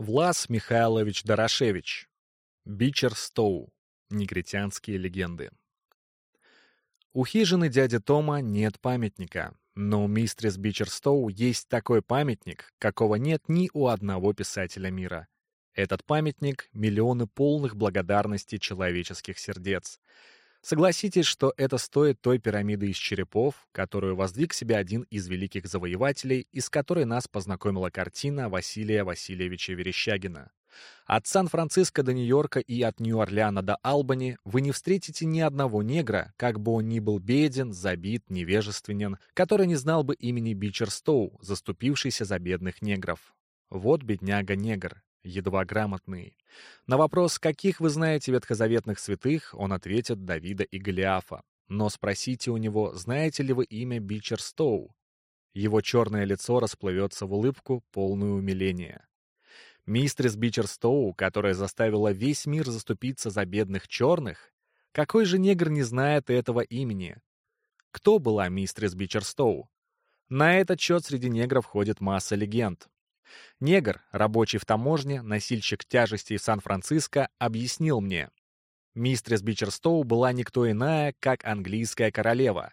Влас Михайлович Дорошевич. Бичер Стоу. Негритянские легенды. У хижины дяди Тома нет памятника, но у мистерс Бичерстоу есть такой памятник, какого нет ни у одного писателя мира. Этот памятник — миллионы полных благодарности человеческих сердец. Согласитесь, что это стоит той пирамиды из черепов, которую воздвиг себе один из великих завоевателей, из которой нас познакомила картина Василия Васильевича Верещагина. От Сан-Франциско до Нью-Йорка и от Нью-Орлеана до Албани вы не встретите ни одного негра, как бы он ни был беден, забит, невежественен, который не знал бы имени Бичерстоу, заступившийся за бедных негров. Вот бедняга-негр, едва грамотный. На вопрос, каких вы знаете ветхозаветных святых, он ответит Давида и Голиафа. Но спросите у него, знаете ли вы имя Бичерстоу? Его черное лицо расплывется в улыбку, полную умиления. Мистрис Бичерстоу, которая заставила весь мир заступиться за бедных черных? Какой же негр не знает этого имени? Кто была мистрис Бичерстоу? На этот счет среди негров ходит масса легенд. Негр, рабочий в таможне, носильщик тяжестей Сан-Франциско, объяснил мне. Мистрис Бичерстоу была никто иная, как английская королева.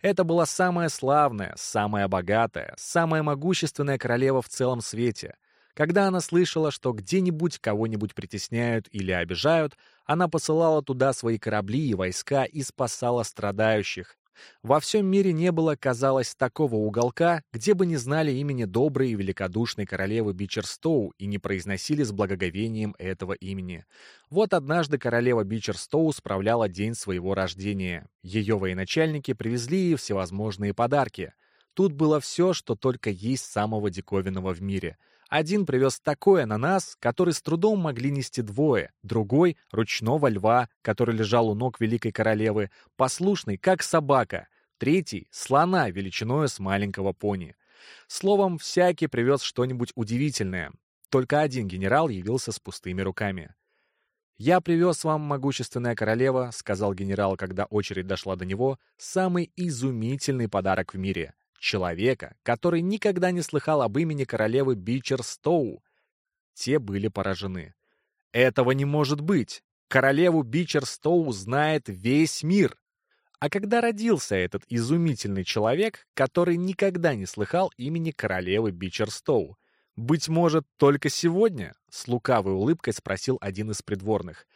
Это была самая славная, самая богатая, самая могущественная королева в целом свете. Когда она слышала, что где-нибудь кого-нибудь притесняют или обижают, она посылала туда свои корабли и войска и спасала страдающих, во всем мире не было, казалось, такого уголка, где бы не знали имени доброй и великодушной королевы Бичерстоу и не произносили с благоговением этого имени. Вот однажды королева Бичерстоу справляла день своего рождения. Ее военачальники привезли ей всевозможные подарки. Тут было все, что только есть самого диковинного в мире — один привез такой ананас, который с трудом могли нести двое, другой — ручного льва, который лежал у ног великой королевы, послушный, как собака, третий — слона величиною с маленького пони. Словом, всякий привез что-нибудь удивительное. Только один генерал явился с пустыми руками. «Я привез вам, могущественная королева», — сказал генерал, когда очередь дошла до него, — «самый изумительный подарок в мире человека, который никогда не слыхал об имени королевы Бичерстоу. Те были поражены. Этого не может быть! Королеву Бичерстоу знает весь мир! А когда родился этот изумительный человек, который никогда не слыхал имени королевы Бичерстоу? «Быть может, только сегодня?» — с лукавой улыбкой спросил один из придворных.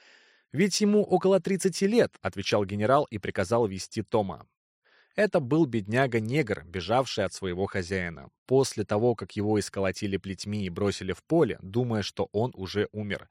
«Ведь ему около 30 лет», — отвечал генерал и приказал вести Тома. Это был бедняга-негр, бежавший от своего хозяина. После того, как его исколотили плетьми и бросили в поле, думая, что он уже умер.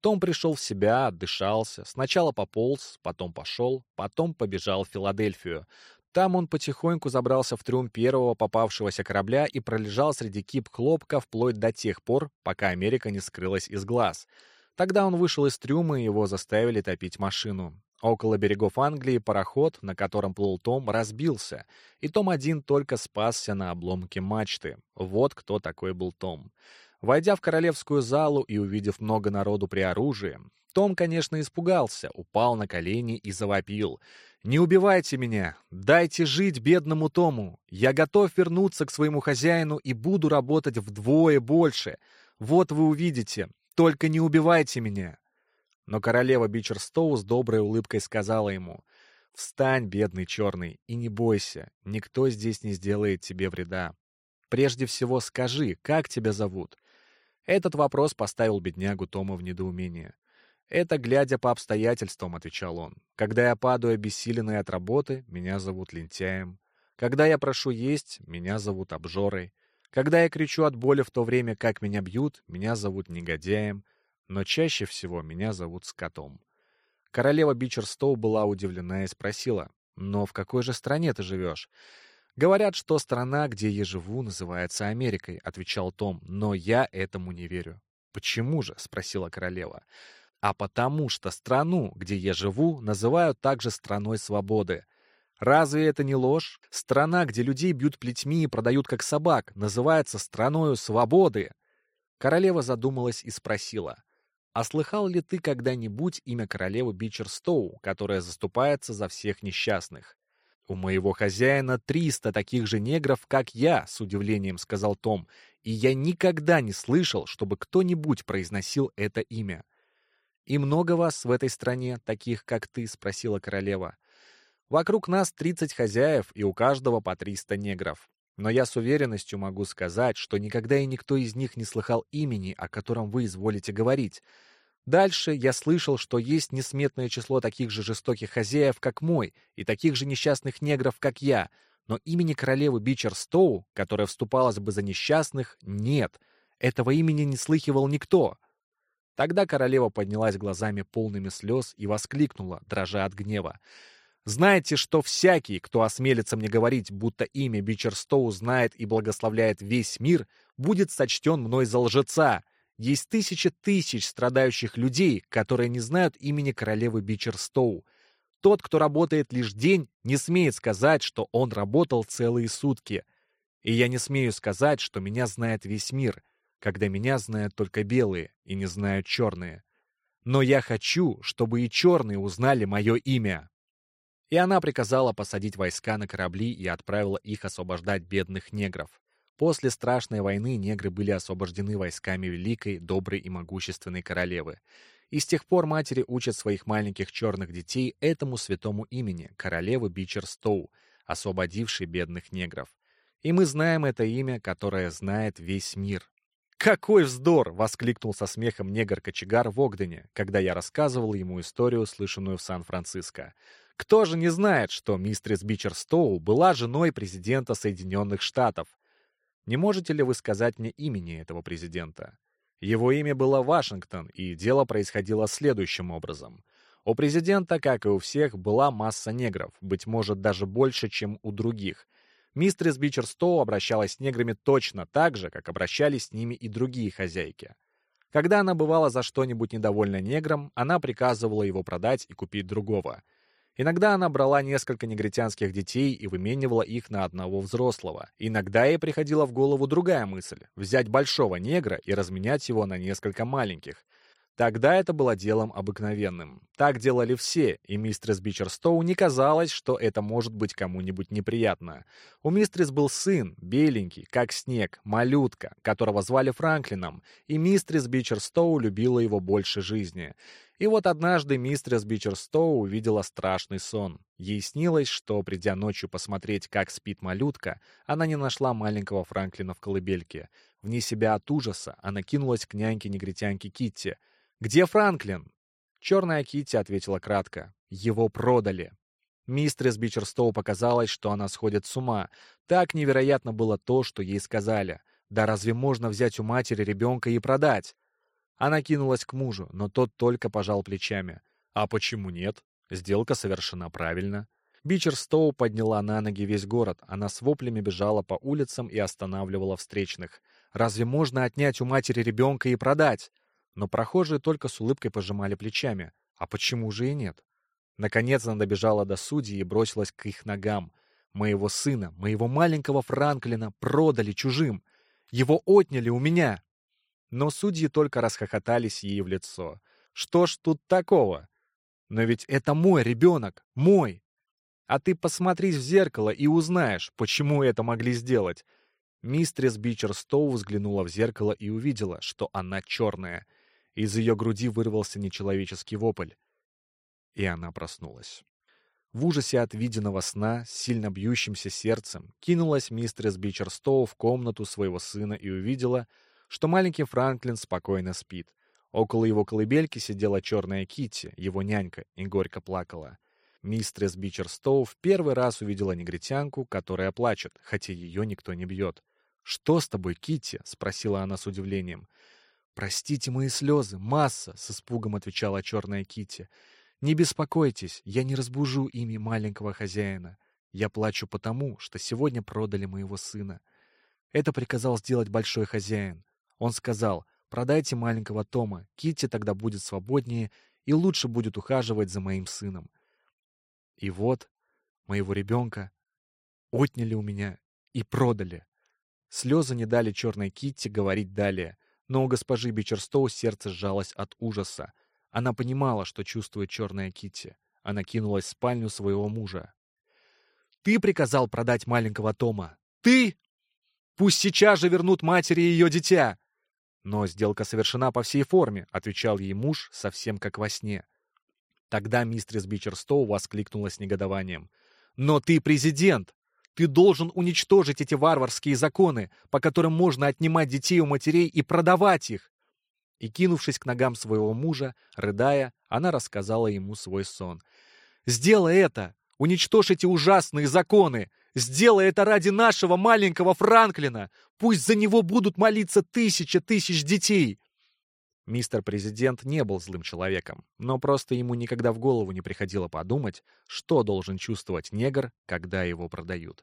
Том пришел в себя, отдышался, сначала пополз, потом пошел, потом побежал в Филадельфию. Там он потихоньку забрался в трюм первого попавшегося корабля и пролежал среди кип хлопка вплоть до тех пор, пока Америка не скрылась из глаз. Тогда он вышел из трюма, и его заставили топить машину. Около берегов Англии пароход, на котором плыл Том, разбился, и Том один только спасся на обломке мачты. Вот кто такой был Том. Войдя в королевскую залу и увидев много народу при оружии, том, конечно, испугался, упал на колени и завопил. «Не убивайте меня! Дайте жить бедному Тому! Я готов вернуться к своему хозяину и буду работать вдвое больше! Вот вы увидите! Только не убивайте меня!» Но королева Бичерстоу с доброй улыбкой сказала ему, «Встань, бедный черный, и не бойся, никто здесь не сделает тебе вреда. Прежде всего скажи, как тебя зовут?» Этот вопрос поставил беднягу Тома в недоумение. «Это глядя по обстоятельствам», — отвечал он. «Когда я падаю обессиленный от работы, меня зовут лентяем. Когда я прошу есть, меня зовут обжорой. Когда я кричу от боли в то время, как меня бьют, меня зовут негодяем но чаще всего меня зовут Скотом. Королева Бичерстоу была удивлена и спросила, «Но в какой же стране ты живешь?» «Говорят, что страна, где я живу, называется Америкой», — отвечал Том, «но я этому не верю». «Почему же?» — спросила королева. «А потому что страну, где я живу, называют также страной свободы. Разве это не ложь? Страна, где людей бьют плетьми и продают как собак, называется страною свободы». Королева задумалась и спросила, а слыхал ли ты когда-нибудь имя королевы Бичерстоу, которая заступается за всех несчастных? У моего хозяина триста таких же негров, как я, с удивлением сказал Том, и я никогда не слышал, чтобы кто-нибудь произносил это имя. «И много вас в этой стране, таких, как ты?» — спросила королева. «Вокруг нас тридцать хозяев, и у каждого по триста негров. Но я с уверенностью могу сказать, что никогда и никто из них не слыхал имени, о котором вы изволите говорить. Дальше я слышал, что есть несметное число таких же жестоких хозяев, как мой, и таких же несчастных негров, как я, но имени королевы Бичерстоу, которая вступалась бы за несчастных, нет. Этого имени не слыхивал никто. Тогда королева поднялась глазами полными слез и воскликнула, дрожа от гнева. «Знаете, что всякий, кто осмелится мне говорить, будто имя Бичерстоу знает и благословляет весь мир, будет сочтен мной за лжеца. Есть тысячи тысяч страдающих людей, которые не знают имени королевы Бичерстоу. Тот, кто работает лишь день, не смеет сказать, что он работал целые сутки. И я не смею сказать, что меня знает весь мир, когда меня знают только белые и не знают черные. Но я хочу, чтобы и черные узнали мое имя. И она приказала посадить войска на корабли и отправила их освобождать бедных негров. После страшной войны негры были освобождены войсками великой, доброй и могущественной королевы. И с тех пор матери учат своих маленьких черных детей этому святому имени, королевы Бичерстоу, освободившей бедных негров. И мы знаем это имя, которое знает весь мир. «Какой вздор!» — воскликнул со смехом негр-кочегар в Огдене, когда я рассказывал ему историю, слышанную в Сан-Франциско. Кто же не знает, что мистерис Бичерстоу была женой президента Соединенных Штатов, не можете ли вы сказать мне имени этого президента? Его имя было Вашингтон, и дело происходило следующим образом. У президента, как и у всех, была масса негров, быть может, даже больше, чем у других. Мистерис Бичерстоу обращалась с неграми точно так же, как обращались с ними и другие хозяйки. Когда она бывала за что-нибудь недовольна негром, она приказывала его продать и купить другого — Иногда она брала несколько негритянских детей и выменивала их на одного взрослого. Иногда ей приходила в голову другая мысль — взять большого негра и разменять его на несколько маленьких. Тогда это было делом обыкновенным. Так делали все, и мистерс Бичерстоу не казалось, что это может быть кому-нибудь неприятно. У мистерс был сын, беленький, как снег, малютка, которого звали Франклином, и мистерс Бичерстоу любила его больше жизни. И вот однажды мистерс Бичерстоу увидела страшный сон. Ей снилось, что, придя ночью посмотреть, как спит малютка, она не нашла маленького Франклина в колыбельке. Вне себя от ужаса она кинулась к няньке-негритянке Китти — «Где Франклин?» Черная Китти ответила кратко. «Его продали». Мистрис Бичерстоу показалось, что она сходит с ума. Так невероятно было то, что ей сказали. Да разве можно взять у матери ребенка и продать? Она кинулась к мужу, но тот только пожал плечами. А почему нет? Сделка совершена правильно. Бичерстоу подняла на ноги весь город. Она с воплями бежала по улицам и останавливала встречных. Разве можно отнять у матери ребенка и продать? Но прохожие только с улыбкой пожимали плечами. А почему же и нет? Наконец она добежала до судьи и бросилась к их ногам. Моего сына, моего маленького Франклина продали чужим. Его отняли у меня. Но судьи только расхохотались ей в лицо. Что ж тут такого? Но ведь это мой ребенок, мой. А ты посмотрись в зеркало и узнаешь, почему это могли сделать. Мистрис Бичерстоу взглянула в зеркало и увидела, что она черная. Из ее груди вырвался нечеловеческий вопль. И она проснулась. В ужасе от виденного сна, с сильно бьющимся сердцем, кинулась мистерс Бичерстоу в комнату своего сына и увидела, что маленький Франклин спокойно спит. Около его колыбельки сидела черная Китти, его нянька, и горько плакала. Мистерс Бичерстоу в первый раз увидела негритянку, которая плачет, хотя ее никто не бьет. «Что с тобой, Китти?» — спросила она с удивлением. «Простите мои слезы, масса!» — с испугом отвечала черная Кити. «Не беспокойтесь, я не разбужу ими маленького хозяина. Я плачу потому, что сегодня продали моего сына. Это приказал сделать большой хозяин. Он сказал, продайте маленького Тома, Кити тогда будет свободнее и лучше будет ухаживать за моим сыном. И вот моего ребенка отняли у меня и продали. Слезы не дали черной Китти говорить далее. Но у госпожи Бичерстоу сердце сжалось от ужаса. Она понимала, что чувствует черная Китти. Она кинулась в спальню своего мужа. «Ты приказал продать маленького Тома! Ты!» Пусть сейчас же вернут матери ее дитя!» «Но сделка совершена по всей форме», — отвечал ей муж, совсем как во сне. Тогда мистерс Бичерстоу воскликнула с негодованием. «Но ты президент! Ты должен уничтожить эти варварские законы, по которым можно отнимать детей у матерей и продавать их!» И, кинувшись к ногам своего мужа, рыдая, она рассказала ему свой сон. «Сделай это! Уничтожь эти ужасные законы! Сделай это ради нашего маленького Франклина! Пусть за него будут молиться тысячи тысяч детей!» Мистер Президент не был злым человеком, но просто ему никогда в голову не приходило подумать, что должен чувствовать негр, когда его продают.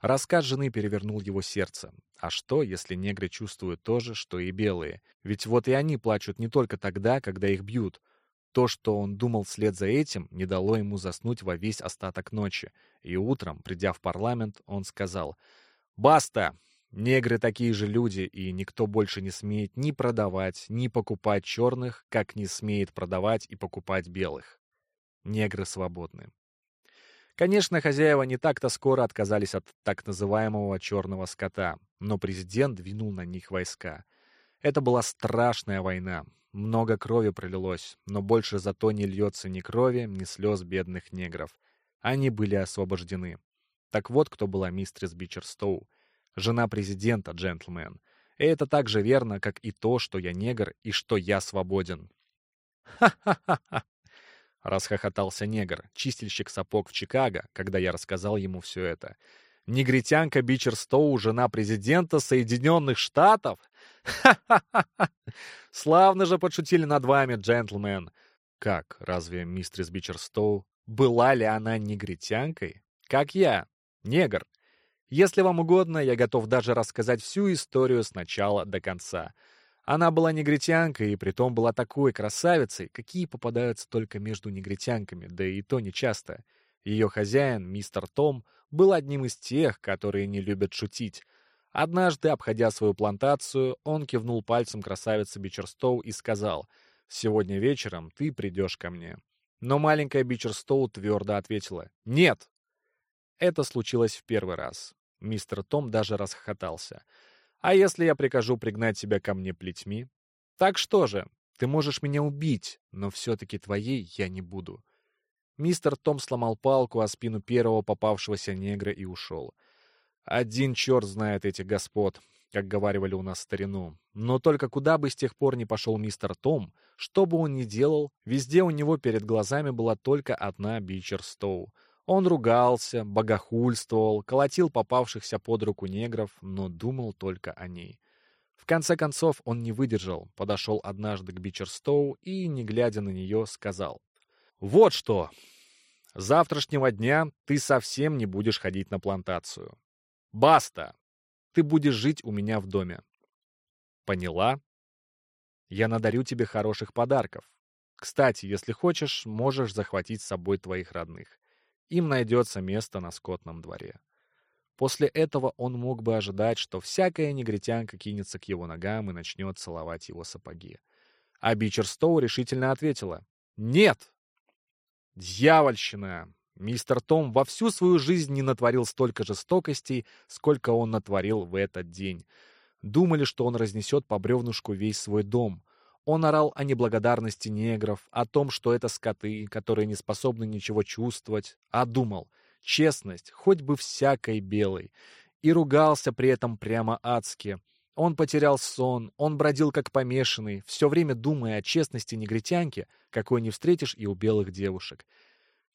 Рассказ жены перевернул его сердце. А что, если негры чувствуют то же, что и белые? Ведь вот и они плачут не только тогда, когда их бьют. То, что он думал вслед за этим, не дало ему заснуть во весь остаток ночи. И утром, придя в парламент, он сказал «Баста! Негры такие же люди, и никто больше не смеет ни продавать, ни покупать черных, как не смеет продавать и покупать белых. Негры свободны. Конечно, хозяева не так-то скоро отказались от так называемого черного скота, но президент двинул на них войска. Это была страшная война. Много крови пролилось, но больше зато не льется ни крови, ни слез бедных негров. Они были освобождены. Так вот, кто была мистерс Бичерстоу. Жена президента, джентльмен. И это так же верно, как и то, что я негр и что я свободен. «Ха-ха-ха-ха!» — расхохотался негр, чистильщик сапог в Чикаго, когда я рассказал ему все это. «Негритянка Бичерстоу, жена президента Соединенных Штатов? Ха-ха-ха! Славно же подшутили над вами, джентльмен!» «Как, разве мистерс Бичерстоу? Была ли она негритянкой? Как я, негр?» Если вам угодно, я готов даже рассказать всю историю с начала до конца. Она была негритянкой, и притом была такой красавицей, какие попадаются только между негритянками, да и то нечасто. Ее хозяин, мистер Том, был одним из тех, которые не любят шутить. Однажды, обходя свою плантацию, он кивнул пальцем красавице Бичерстоу и сказал, «Сегодня вечером ты придешь ко мне». Но маленькая Бичерстоу твердо ответила, «Нет!» Это случилось в первый раз. Мистер Том даже расхохотался. «А если я прикажу пригнать тебя ко мне плетьми? Так что же, ты можешь меня убить, но все-таки твоей я не буду». Мистер Том сломал палку о спину первого попавшегося негра и ушел. «Один черт знает этих господ», как говаривали у нас старину. Но только куда бы с тех пор не пошел мистер Том, что бы он ни делал, везде у него перед глазами была только одна Бичерстоу — он ругался, богохульствовал, колотил попавшихся под руку негров, но думал только о ней. В конце концов он не выдержал, подошел однажды к Бичерстоу и, не глядя на нее, сказал. «Вот что! Завтрашнего дня ты совсем не будешь ходить на плантацию. Баста! Ты будешь жить у меня в доме. Поняла? Я надарю тебе хороших подарков. Кстати, если хочешь, можешь захватить с собой твоих родных им найдется место на скотном дворе. После этого он мог бы ожидать, что всякая негритянка кинется к его ногам и начнет целовать его сапоги. А Бичерстоу решительно ответила «Нет!» «Дьявольщина!» Мистер Том во всю свою жизнь не натворил столько жестокостей, сколько он натворил в этот день. Думали, что он разнесет по бревнушку весь свой дом — он орал о неблагодарности негров, о том, что это скоты, которые не способны ничего чувствовать, а думал, честность, хоть бы всякой белой, и ругался при этом прямо адски. Он потерял сон, он бродил как помешанный, все время думая о честности негритянки, какой не встретишь и у белых девушек.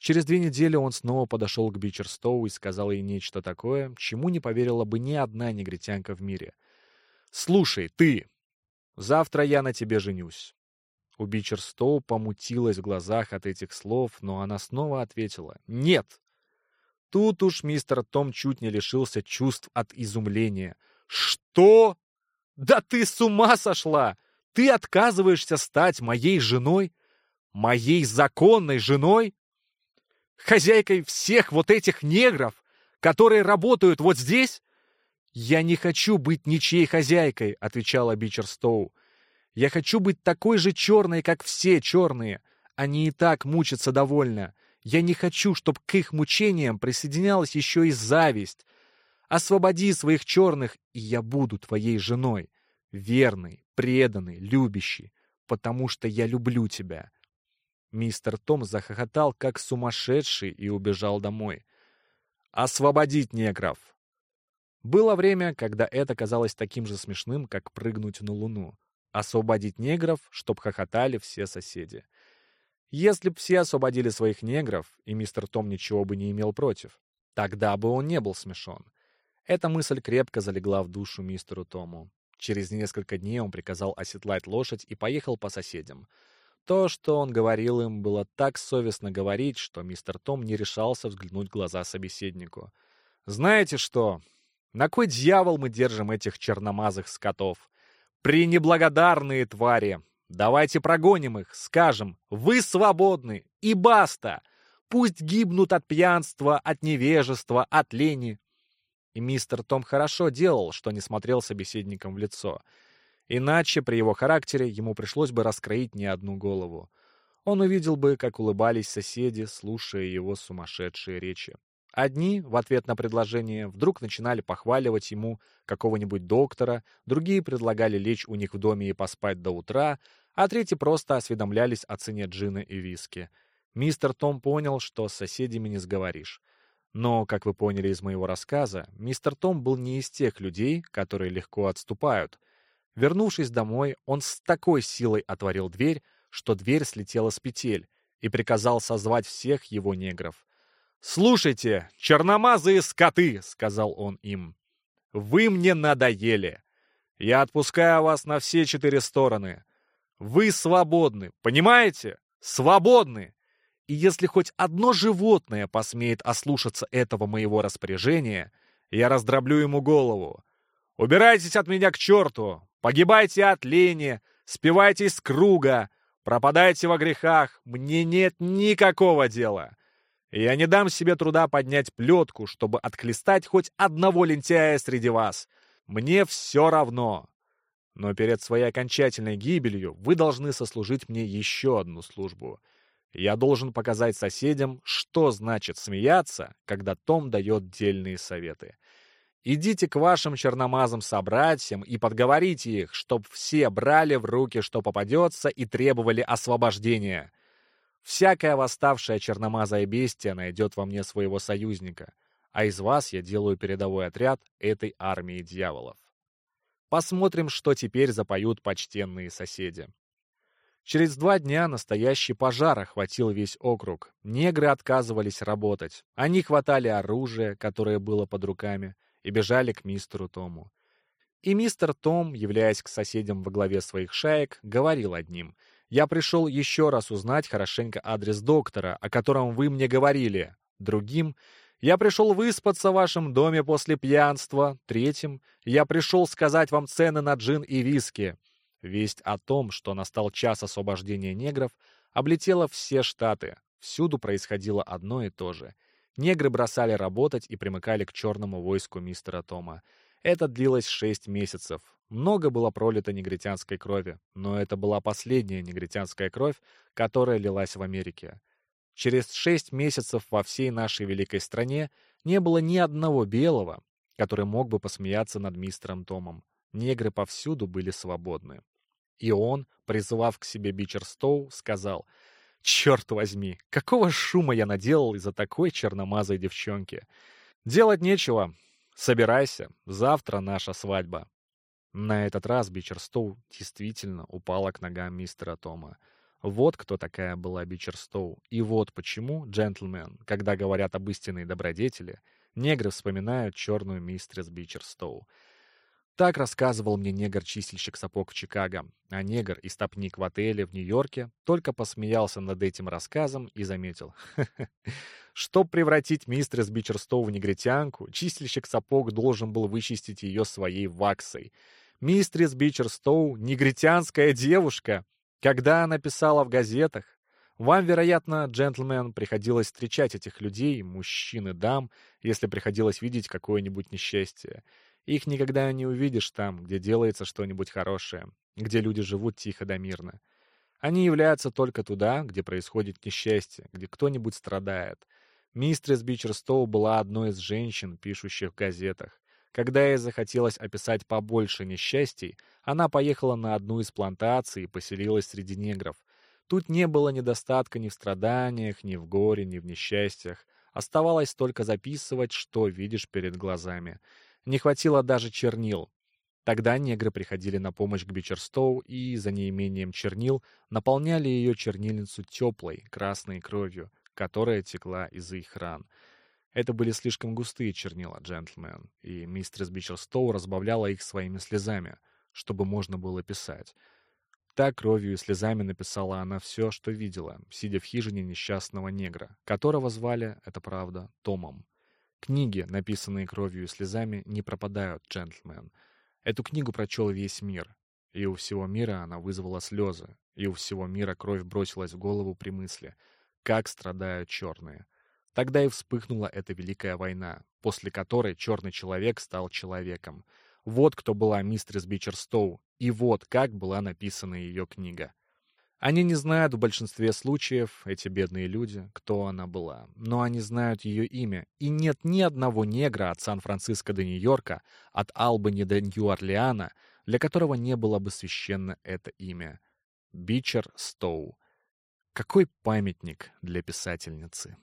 Через две недели он снова подошел к Бичерстоу и сказал ей нечто такое, чему не поверила бы ни одна негритянка в мире. «Слушай, ты!» Завтра я на тебе женюсь». У Бичерстоу помутилась в глазах от этих слов, но она снова ответила «Нет». Тут уж мистер Том чуть не лишился чувств от изумления. «Что? Да ты с ума сошла! Ты отказываешься стать моей женой? Моей законной женой? Хозяйкой всех вот этих негров, которые работают вот здесь? «Я не хочу быть ничьей хозяйкой», — отвечала Бичерстоу. «Я хочу быть такой же черной, как все черные. Они и так мучатся довольно. Я не хочу, чтобы к их мучениям присоединялась еще и зависть. Освободи своих черных, и я буду твоей женой. Верной, преданной, любящей, потому что я люблю тебя. Мистер Том захохотал, как сумасшедший, и убежал домой. «Освободить негров!» Было время, когда это казалось таким же смешным, как прыгнуть на Луну. Освободить негров, чтоб хохотали все соседи. Если б все освободили своих негров, и мистер Том ничего бы не имел против, тогда бы он не был смешон. Эта мысль крепко залегла в душу мистеру Тому. Через несколько дней он приказал оседлать лошадь и поехал по соседям — то, что он говорил им, было так совестно говорить, что мистер Том не решался взглянуть в глаза собеседнику. «Знаете что? На кой дьявол мы держим этих черномазых скотов? Пренеблагодарные твари! Давайте прогоним их, скажем, вы свободны, и баста! Пусть гибнут от пьянства, от невежества, от лени!» И мистер Том хорошо делал, что не смотрел собеседникам в лицо — Иначе при его характере ему пришлось бы раскроить не одну голову. Он увидел бы, как улыбались соседи, слушая его сумасшедшие речи. Одни, в ответ на предложение, вдруг начинали похваливать ему какого-нибудь доктора, другие предлагали лечь у них в доме и поспать до утра, а третьи просто осведомлялись о цене джина и виски. Мистер Том понял, что с соседями не сговоришь. Но, как вы поняли из моего рассказа, мистер Том был не из тех людей, которые легко отступают — Вернувшись домой, он с такой силой отворил дверь, что дверь слетела с петель, и приказал созвать всех его негров. «Слушайте, черномазые скоты!» — сказал он им. «Вы мне надоели. Я отпускаю вас на все четыре стороны. Вы свободны, понимаете? Свободны! И если хоть одно животное посмеет ослушаться этого моего распоряжения, я раздроблю ему голову. Убирайтесь от меня к черту! Погибайте от лени, спивайтесь с круга, пропадайте во грехах, мне нет никакого дела. Я не дам себе труда поднять плетку, чтобы отхлестать хоть одного лентяя среди вас. Мне все равно. Но перед своей окончательной гибелью вы должны сослужить мне еще одну службу. Я должен показать соседям, что значит смеяться, когда Том дает дельные советы. Идите к вашим черномазым собратьям и подговорите их, чтоб все брали в руки, что попадется, и требовали освобождения. Всякая восставшая черномазая бестия найдет во мне своего союзника, а из вас я делаю передовой отряд этой армии дьяволов. Посмотрим, что теперь запоют почтенные соседи. Через два дня настоящий пожар охватил весь округ. Негры отказывались работать. Они хватали оружие, которое было под руками, и бежали к мистеру Тому. И мистер Том, являясь к соседям во главе своих шаек, говорил одним. «Я пришел еще раз узнать хорошенько адрес доктора, о котором вы мне говорили». Другим «Я пришел выспаться в вашем доме после пьянства». Третьим «Я пришел сказать вам цены на джин и виски». Весть о том, что настал час освобождения негров, облетела все штаты. Всюду происходило одно и то же. Негры бросали работать и примыкали к черному войску мистера Тома. Это длилось шесть месяцев. Много было пролито негритянской крови, но это была последняя негритянская кровь, которая лилась в Америке. Через шесть месяцев во всей нашей великой стране не было ни одного белого, который мог бы посмеяться над мистером Томом. Негры повсюду были свободны. И он, призывав к себе Бичерстоу, сказал — Черт возьми, какого шума я наделал из-за такой черномазой девчонки. Делать нечего. Собирайся, завтра наша свадьба. На этот раз Бичерстоу действительно упала к ногам мистера Тома. Вот кто такая была Бичерстоу. И вот почему, джентльмен, когда говорят об истинной добродетели, негры вспоминают черную мистерс Бичерстоу. Так рассказывал мне негр-чистильщик сапог в Чикаго, а негр и стопник в отеле в Нью-Йорке только посмеялся над этим рассказом и заметил. Чтоб превратить мистерс Бичерстоу в негритянку, чистильщик сапог должен был вычистить ее своей ваксой. Мистерс Бичерстоу — негритянская девушка. Когда она писала в газетах, вам, вероятно, джентльмен, приходилось встречать этих людей, мужчин и дам, если приходилось видеть какое-нибудь несчастье. Их никогда не увидишь там, где делается что-нибудь хорошее, где люди живут тихо да мирно. Они являются только туда, где происходит несчастье, где кто-нибудь страдает. Мистрис Бичерстоу была одной из женщин, пишущих в газетах. Когда ей захотелось описать побольше несчастий, она поехала на одну из плантаций и поселилась среди негров. Тут не было недостатка ни в страданиях, ни в горе, ни в несчастьях. Оставалось только записывать, что видишь перед глазами. Не хватило даже чернил. Тогда негры приходили на помощь к Бичерстоу и, за неимением чернил, наполняли ее чернильницу теплой, красной кровью, которая текла из их ран — это были слишком густые чернила, джентльмен, и мистерс Бичерстоу разбавляла их своими слезами, чтобы можно было писать. Так кровью и слезами написала она все, что видела, сидя в хижине несчастного негра, которого звали, это правда, Томом. Книги, написанные кровью и слезами, не пропадают, джентльмен. Эту книгу прочел весь мир, и у всего мира она вызвала слезы, и у всего мира кровь бросилась в голову при мысли, как страдают черные. Тогда и вспыхнула эта Великая война, после которой черный человек стал человеком. Вот кто была мистерс Бичерстоу, и вот как была написана ее книга. Они не знают в большинстве случаев, эти бедные люди, кто она была, но они знают ее имя, и нет ни одного негра от Сан-Франциско до Нью-Йорка, от Албани до Нью-Орлеана, для которого не было бы священно это имя. Бичер Стоу. Какой памятник для писательницы!